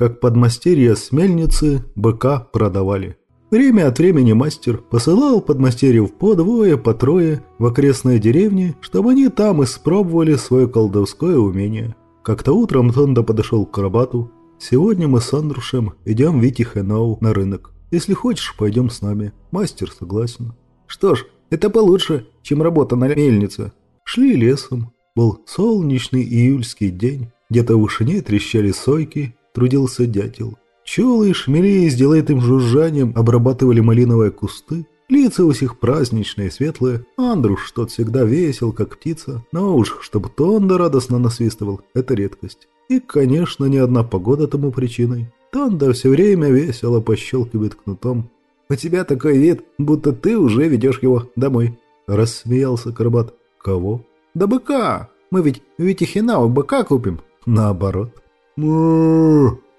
как подмастерья с мельницы быка продавали. Время от времени мастер посылал подмастерьев по двое, по трое в окрестные деревни, чтобы они там испробовали свое колдовское умение. Как-то утром Тонда подошел к Карабату. «Сегодня мы с Андрушем идем в Витихенау на рынок. Если хочешь, пойдем с нами». Мастер согласен. «Что ж, это получше, чем работа на мельнице». Шли лесом. Был солнечный июльский день. Где-то в вышине трещали сойки, трудился дятел. Пчелы и шмели с делаетым жужжанием обрабатывали малиновые кусты. Лица у всех праздничные, светлые. Андруш тот всегда весел, как птица. Но уж, чтобы Тонда радостно насвистывал, это редкость. И, конечно, ни одна погода тому причиной. Тонда все время весело пощелкивает кнутом. «У тебя такой вид, будто ты уже ведешь его домой», – рассмеялся Карбат. «Кого?» «Да быка! Мы ведь в Витихинау быка купим!» «Наоборот!»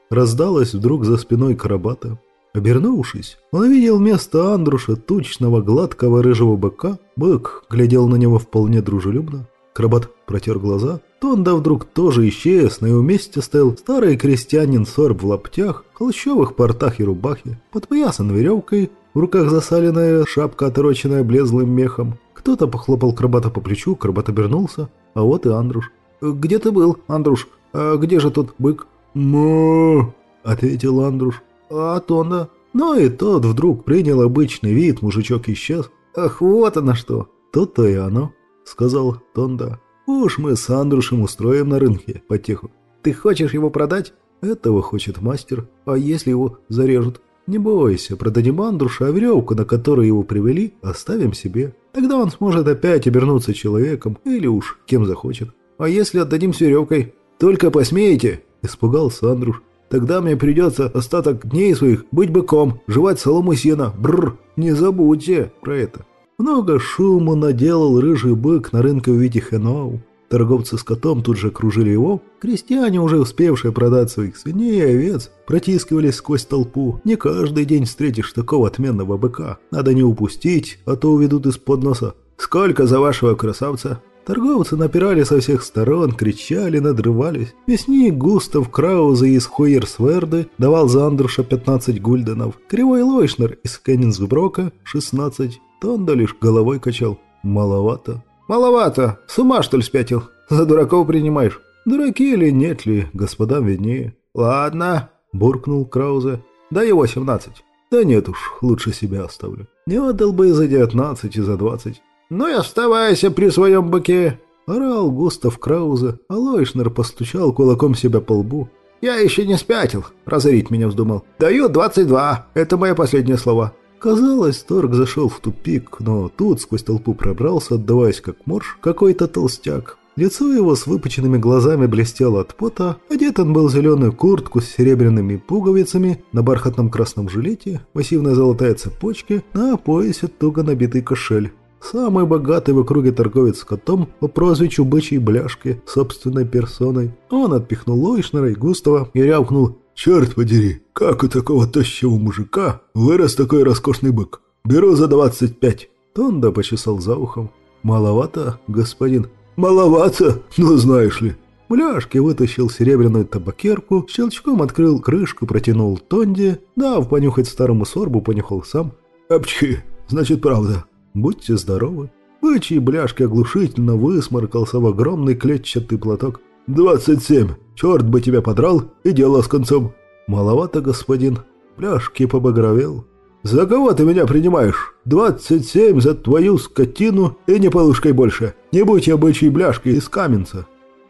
Раздалось вдруг за спиной Карабата. Обернувшись, он видел вместо Андруша тучного, гладкого рыжего быка. Бык глядел на него вполне дружелюбно. Крабат протер глаза. Тонда вдруг тоже исчез, на его месте стоял старый крестьянин Сорб в лаптях, холщовых портах и рубахе, подпоясан веревкой, в руках засаленная шапка, отороченная блезлым мехом. Кто-то похлопал Крабата по плечу, Крабат обернулся, а вот и Андруш. «Где ты был, Андруш? А где же тот бык?» «Мо!» — ответил Андруш. «А Тонда?» Ну и тот вдруг принял обычный вид, мужичок исчез. «Ах, вот оно что!» «То-то и оно», — сказал Тонда. «Уж мы с Андрушем устроим на рынке потеху». «Ты хочешь его продать?» «Этого хочет мастер. А если его зарежут?» «Не бойся, продадим Андруша, а веревку, на которую его привели, оставим себе. Тогда он сможет опять обернуться человеком или уж кем захочет». «А если отдадим с веревкой?» «Только посмеете?» – испугался Андруш. Тогда мне придется остаток дней своих быть быком, жевать солому сена. Бррр, не забудьте про это. Много шума наделал рыжий бык на рынке в виде Хеноу. Торговцы с котом тут же окружили его. Крестьяне, уже успевшие продать своих свиней и овец, протискивались сквозь толпу. Не каждый день встретишь такого отменного быка. Надо не упустить, а то уведут из-под носа. «Сколько за вашего красавца?» Торговцы напирали со всех сторон, кричали, надрывались. Мясник Густав Краузе из Хойерсверды давал за Андруша 15 гульденов. Кривой Лойшнер из Кеннингсброка 16. Тонда лишь головой качал. Маловато. «Маловато! С ума, что ли, спятил? За дураков принимаешь?» «Дураки или нет ли, господам виднее». «Ладно», – буркнул Краузе. «Дай его 17». «Да нет уж, лучше себя оставлю. Не отдал бы и за 19, и за 20». «Ну и оставайся при своем быке!» Орал Густав Краузе, а Лойшнер постучал кулаком себя по лбу. «Я еще не спятил!» – разорить меня вздумал. «Даю 22! Это мои последние слова!» Казалось, Торг зашел в тупик, но тут сквозь толпу пробрался, отдаваясь как морж, какой-то толстяк. Лицо его с выпученными глазами блестело от пота, одет он был в зеленую куртку с серебряными пуговицами, на бархатном красном жилете, массивная золотая цепочка, на поясе туго набитый кошель. Самый богатый в округе торговец котом по прозвищу Бычьей Бляшки собственной персоной. Он отпихнул Лойшнера и Густава и рявкнул «Черт подери, как у такого тощего мужика вырос такой роскошный бык? Беру за двадцать пять». Тонда почесал за ухом. «Маловато, господин?» «Маловато, ну знаешь ли». Бляшки вытащил серебряную табакерку, щелчком открыл крышку, протянул Тонде, дав понюхать старому сорбу, понюхал сам. «Апчхи, значит правда, Будьте здоровы. Бычий бляшки оглушительно высморкался в огромный клетчатый платок. «Двадцать семь! Черт бы тебя подрал, и дело с концом!» «Маловато, господин!» Бляшки побагровел. «За кого ты меня принимаешь? Двадцать семь за твою скотину и не полушкой больше! Не будь я бычьей бляшкой из Каменца!»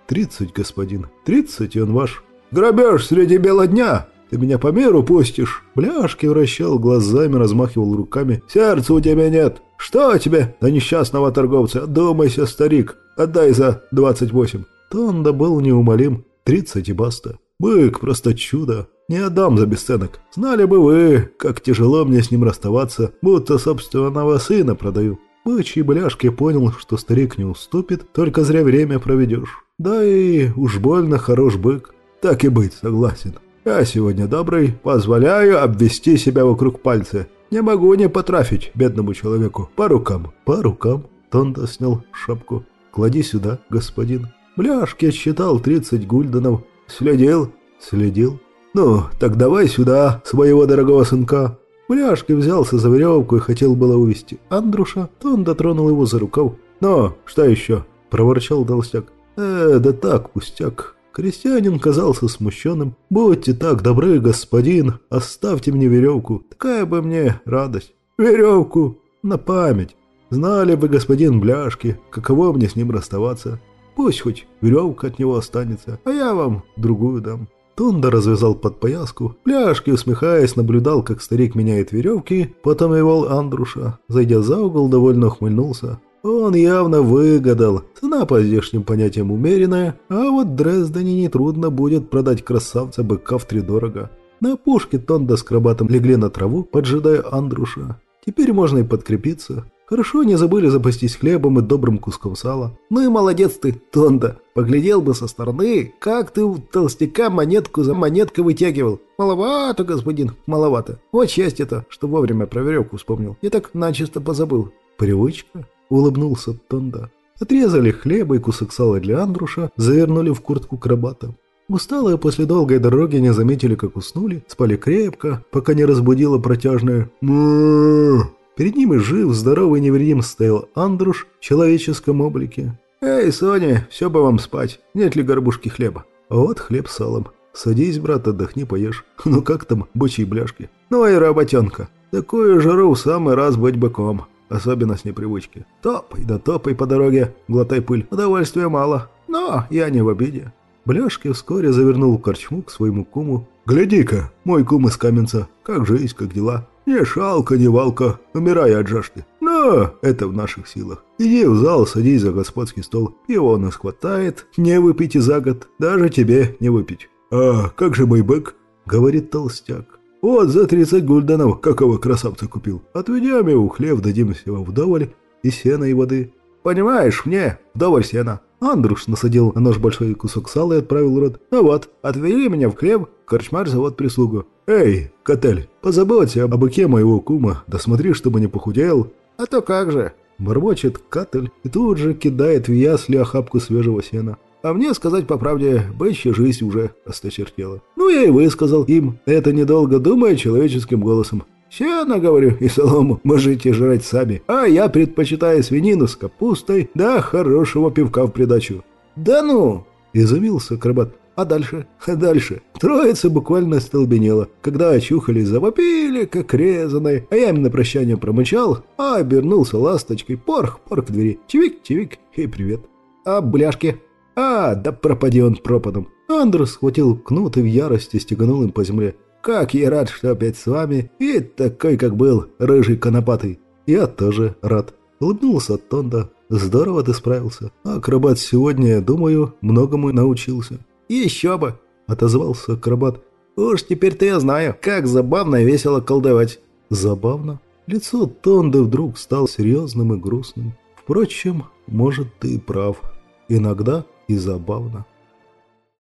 «Тридцать, господин, тридцать, и он ваш!» «Грабеж среди бела дня! Ты меня по миру пустишь?» Бляшки вращал глазами, размахивал руками. «Сердца у тебя нет! Что тебе, до несчастного торговца? Думайся, старик! Отдай за двадцать восемь!» Тонда был неумолим. «Тридцать и баста!» «Бык, просто чудо! Не отдам за бесценок! Знали бы вы, как тяжело мне с ним расставаться, будто собственного сына продаю!» Бычий бляшки понял, что старик не уступит, только зря время проведешь. Да и уж больно хорош бык. Так и быть, согласен. Я сегодня добрый, позволяю обвести себя вокруг пальца. Не могу не потрафить бедному человеку. По рукам, по рукам. Тонда снял шапку. Клади сюда, господин. Бляшки отсчитал 30 гульденов. Следил, следил. «Ну, так давай сюда, своего дорогого сынка». Бляшки взялся за веревку и хотел было увести Андруша, то он дотронул его за рукав. «Ну, что еще?» – проворчал толстяк. «Э, да так, пустяк». Крестьянин казался смущенным. «Будьте так добры, господин, оставьте мне веревку. Такая бы мне радость». «Веревку! На память! Знали бы, господин Бляшки, каково мне с ним расставаться. Пусть хоть веревка от него останется, а я вам другую дам». Тунда развязал подпояску. Пляшки, усмехаясь, наблюдал, как старик меняет веревки. Потом его Андруша, зайдя за угол, довольно ухмыльнулся. Он явно выгадал. Цена по здешним понятиям умеренная, а вот Дрездене нетрудно будет продать красавца быка в втридорого. На опушке Тонда с крабатом легли на траву, поджидая Андруша. Теперь можно и подкрепиться. Хорошо не забыли запастись хлебом и добрым куском сала. Ну и молодец ты, Тонда. Поглядел бы со стороны, как ты у толстяка монетку за монеткой вытягивал. Маловато, господин, маловато. Вот счастье-то, что вовремя про веревку вспомнил. Я так начисто позабыл. Привычка? Улыбнулся Тонда. Отрезали хлеба и кусок сала для Андруша, завернули в куртку крабата. Усталые после долгой дороги не заметили, как уснули, спали крепко, пока не разбудило протяжное «Мууу». Перед ними жив, здоровый невредим стоял Андруш в человеческом облике. «Эй, Соня, все бы вам спать. Нет ли горбушки хлеба?» «Вот хлеб с салом. Садись, брат, отдохни, поешь. Ну как там, бычьи бляшки?» «Ну и работенка. Такую жару в самый раз быть быком. Особенно с непривычки. Топай да топай по дороге, глотай пыль. Удовольствия мало. Но я не в обиде». Бляшки вскоре завернул корчму к своему куму. «Гляди-ка, мой кум из Каменца. Как жизнь, как дела?» Не шалка, не валка, умирай от жажды. Но это в наших силах. Иди в зал, садись за господский стол. Его нас хватает, не выпейте за год, даже тебе не выпить. А как же мой бык? Говорит толстяк. Вот за 30 гульденов какого красавца купил. Отведем его в хлев, дадим всего вдоволь и сена и воды. Понимаешь, мне вдоволь сена. Андруш насадил на нож большой кусок сала и отправил в рот. Ну вот, отвели меня в хлев, корчмарь зовут прислугу. «Эй, Котель, позаботься об быке моего кума, да смотри, чтобы не похудел». «А то как же!» Бормочет Котель и тут же кидает в ясли охапку свежего сена. А мне, сказать по правде, бычья жизнь уже осточертела. Ну, я и высказал им, это недолго думая человеческим голосом. «Сено, говорю, и солому можете жрать сами, а я предпочитаю свинину с капустой, да хорошего пивка в придачу». «Да ну!» – изумился Крабат. А дальше? А дальше? Троица буквально столбенела. Когда очухались, завопили, как резаные. А я им на прощание промычал, а обернулся ласточкой. Порх, порх к двери. Чивик, чивик и привет. А бляшки? А, да пропади он пропадом. Андрус схватил кнут и в ярости стеганул им по земле. Как я рад, что опять с вами. И такой, как был, рыжий конопатый. Я тоже рад. Улыбнулся Тонда. Здорово ты справился. Акробат сегодня, думаю, многому научился. «Еще бы!» – отозвался акробат. «Уж теперь-то я знаю, как забавно и весело колдовать». «Забавно?» Лицо Тонды вдруг стало серьезным и грустным. Впрочем, может, ты и прав. Иногда и забавно.